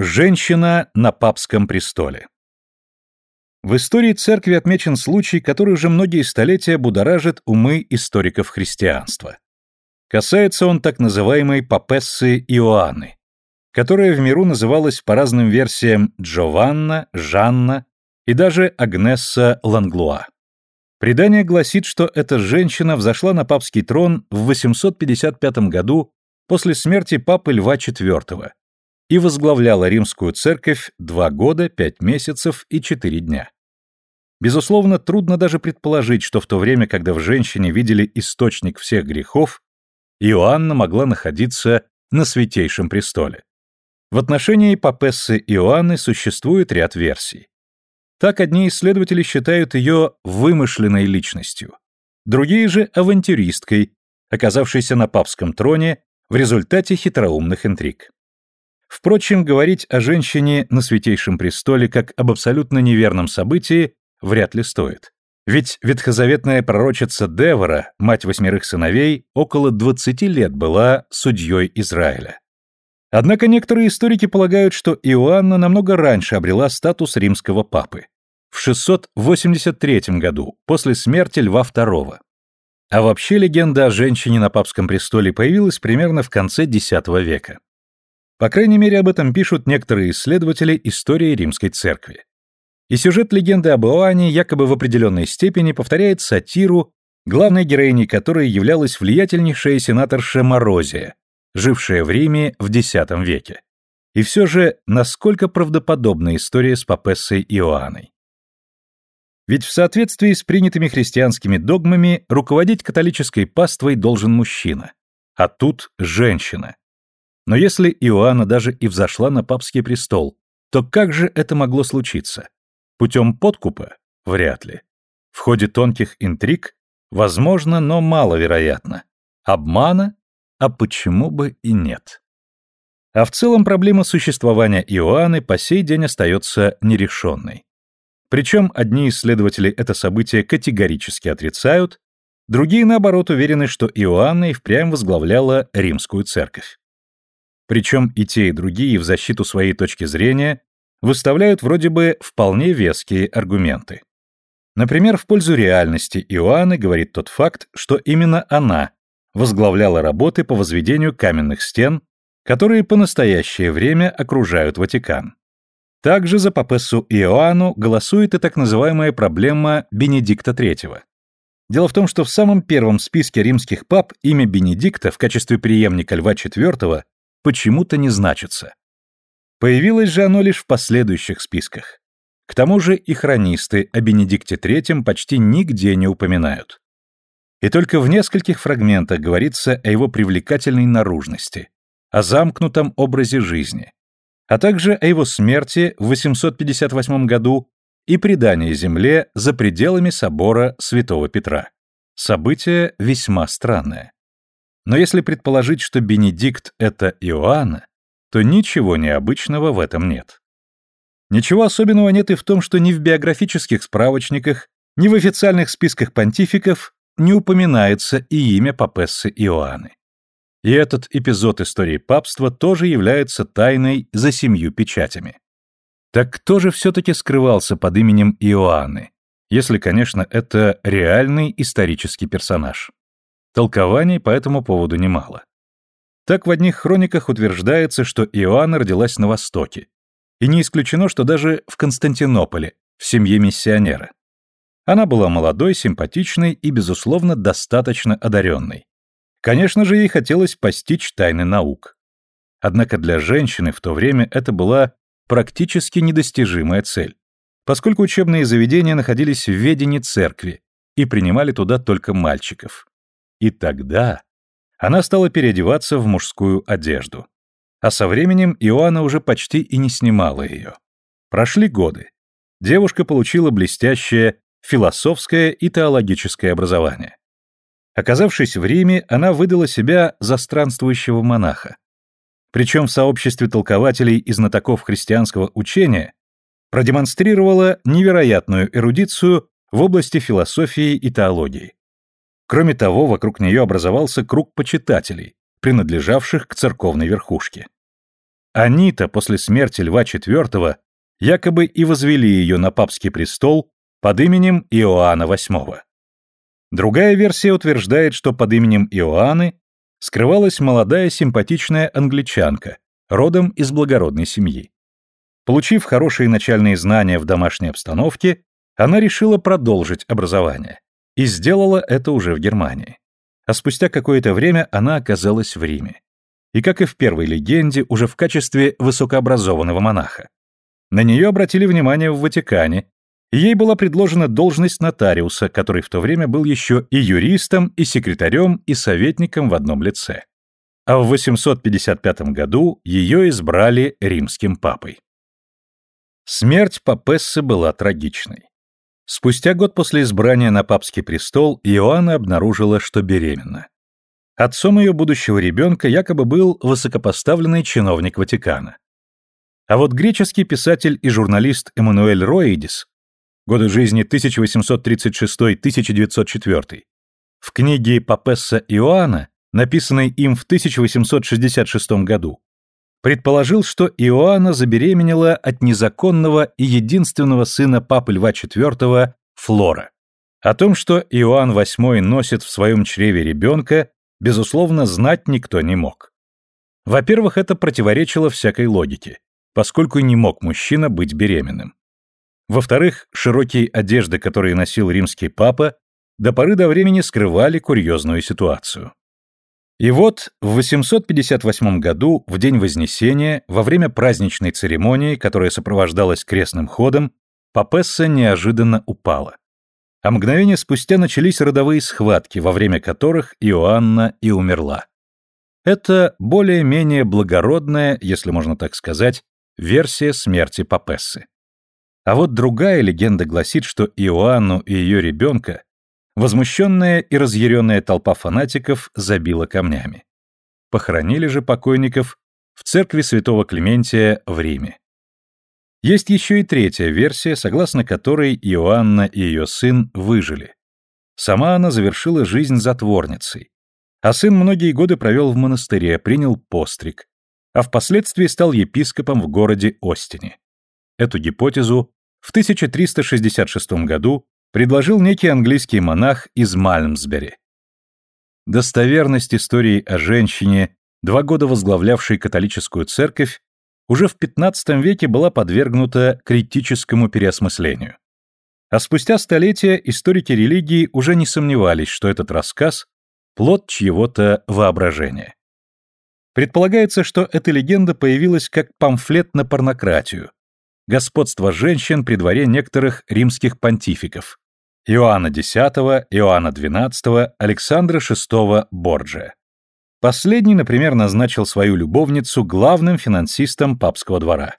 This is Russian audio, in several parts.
Женщина на папском престоле. В истории церкви отмечен случай, который уже многие столетия будоражит умы историков христианства. Касается он так называемой папессы Иоанны, которая в миру называлась по разным версиям Джованна, Жанна и даже Агнесса Ланглуа. Предание гласит, что эта женщина взошла на папский трон в 855 году после смерти папы Льва IV и возглавляла римскую церковь два года, пять месяцев и четыре дня. Безусловно, трудно даже предположить, что в то время, когда в женщине видели источник всех грехов, Иоанна могла находиться на святейшем престоле. В отношении папессы Иоанны существует ряд версий. Так одни исследователи считают ее вымышленной личностью, другие же – авантюристкой, оказавшейся на папском троне в результате хитроумных интриг. Впрочем, говорить о женщине на Святейшем Престоле как об абсолютно неверном событии вряд ли стоит. Ведь ветхозаветная пророчица Девора, мать восьмерых сыновей, около 20 лет была судьей Израиля. Однако некоторые историки полагают, что Иоанна намного раньше обрела статус римского папы. В 683 году, после смерти Льва II. А вообще легенда о женщине на папском престоле появилась примерно в конце X века. По крайней мере, об этом пишут некоторые исследователи истории римской церкви. И сюжет легенды об Иоанне якобы в определенной степени повторяет сатиру, главной героиней которой являлась влиятельнейшая сенаторша Морозия, жившая в Риме в X веке. И все же, насколько правдоподобна история с папессой Иоанной? Ведь в соответствии с принятыми христианскими догмами руководить католической паствой должен мужчина, а тут женщина. Но если Иоанна даже и взошла на папский престол, то как же это могло случиться? Путем подкупа? Вряд ли. В ходе тонких интриг? Возможно, но маловероятно. Обмана? А почему бы и нет? А в целом проблема существования Иоанны по сей день остается нерешенной. Причем одни исследователи это событие категорически отрицают, другие, наоборот, уверены, что Иоанна и впрямь возглавляла римскую церковь. Причем и те, и другие в защиту своей точки зрения выставляют вроде бы вполне веские аргументы. Например, в пользу реальности Иоанны говорит тот факт, что именно она возглавляла работы по возведению каменных стен, которые по настоящее время окружают Ватикан. Также за папессу Иоанну голосует и так называемая проблема Бенедикта III. Дело в том, что в самом первом списке римских пап имя Бенедикта в качестве преемника Льва IV почему-то не значится. Появилось же оно лишь в последующих списках. К тому же и хронисты о Бенедикте III почти нигде не упоминают. И только в нескольких фрагментах говорится о его привлекательной наружности, о замкнутом образе жизни, а также о его смерти в 858 году и предании земле за пределами собора Святого Петра. Событие весьма странное. Но если предположить, что Бенедикт — это Иоанна, то ничего необычного в этом нет. Ничего особенного нет и в том, что ни в биографических справочниках, ни в официальных списках понтификов не упоминается и имя папессы Иоанны. И этот эпизод истории папства тоже является тайной за семью печатями. Так кто же все-таки скрывался под именем Иоанны, если, конечно, это реальный исторический персонаж? Толкований по этому поводу немало. Так в одних хрониках утверждается, что Иоанна родилась на Востоке. И не исключено, что даже в Константинополе, в семье миссионера. Она была молодой, симпатичной и, безусловно, достаточно одаренной. Конечно же, ей хотелось постичь тайны наук. Однако для женщины в то время это была практически недостижимая цель, поскольку учебные заведения находились в ведении церкви и принимали туда только мальчиков. И тогда она стала переодеваться в мужскую одежду. А со временем Иоанна уже почти и не снимала ее. Прошли годы. Девушка получила блестящее философское и теологическое образование. Оказавшись в Риме, она выдала себя за странствующего монаха. Причем в сообществе толкователей и знатоков христианского учения продемонстрировала невероятную эрудицию в области философии и теологии. Кроме того, вокруг нее образовался круг почитателей, принадлежавших к церковной верхушке. Они-то после смерти Льва IV якобы и возвели ее на папский престол под именем Иоанна VIII. Другая версия утверждает, что под именем Иоанны скрывалась молодая симпатичная англичанка, родом из благородной семьи. Получив хорошие начальные знания в домашней обстановке, она решила продолжить образование. И сделала это уже в Германии. А спустя какое-то время она оказалась в Риме. И, как и в первой легенде, уже в качестве высокообразованного монаха. На нее обратили внимание в Ватикане, и ей была предложена должность нотариуса, который в то время был еще и юристом, и секретарем, и советником в одном лице. А в 855 году ее избрали римским папой. Смерть Папессы была трагичной. Спустя год после избрания на папский престол Иоанна обнаружила, что беременна. Отцом ее будущего ребенка якобы был высокопоставленный чиновник Ватикана. А вот греческий писатель и журналист Эммануэль Роидис, годы жизни 1836-1904, в книге «Папесса Иоанна», написанной им в 1866 году, предположил, что Иоанна забеременела от незаконного и единственного сына папы Льва IV Флора. О том, что Иоанн VIII носит в своем чреве ребенка, безусловно, знать никто не мог. Во-первых, это противоречило всякой логике, поскольку не мог мужчина быть беременным. Во-вторых, широкие одежды, которые носил римский папа, до поры до времени скрывали курьезную ситуацию. И вот в 858 году, в день Вознесения, во время праздничной церемонии, которая сопровождалась крестным ходом, Папесса неожиданно упала. А мгновение спустя начались родовые схватки, во время которых Иоанна и умерла. Это более-менее благородная, если можно так сказать, версия смерти Папессы. А вот другая легенда гласит, что Иоанну и ее ребенка Возмущенная и разъяренная толпа фанатиков забила камнями. Похоронили же покойников в церкви святого Клементия в Риме. Есть еще и третья версия, согласно которой Иоанна и ее сын выжили. Сама она завершила жизнь затворницей, а сын многие годы провел в монастыре, принял постриг, а впоследствии стал епископом в городе Остине. Эту гипотезу в 1366 году предложил некий английский монах из Мальмсбери. Достоверность истории о женщине, два года возглавлявшей католическую церковь, уже в XV веке была подвергнута критическому переосмыслению. А спустя столетия историки религии уже не сомневались, что этот рассказ – плод чьего-то воображения. Предполагается, что эта легенда появилась как памфлет на порнократию, господство женщин при дворе некоторых римских понтификов Иоанна X, Иоанна XII, Александра VI Борджия. Последний, например, назначил свою любовницу главным финансистом папского двора.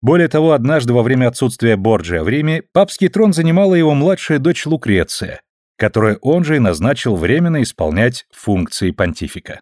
Более того, однажды во время отсутствия Борджия в Риме папский трон занимала его младшая дочь Лукреция, которую он же и назначил временно исполнять функции понтифика.